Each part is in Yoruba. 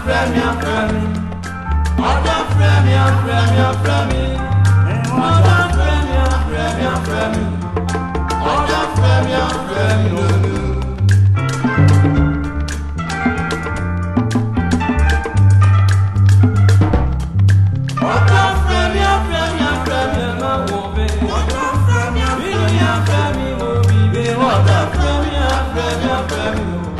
afẹ́ mi afẹ́ mi ọdọ afẹ́ mi afẹ́ mi afẹ́ mi ọdọ afẹ́ mi afẹ́ mi afẹ́ mi ọdọ afẹ́ mi afẹ́ mi lónìí. Femi, Femi, Femi, Femi,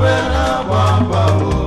wena wamba wo.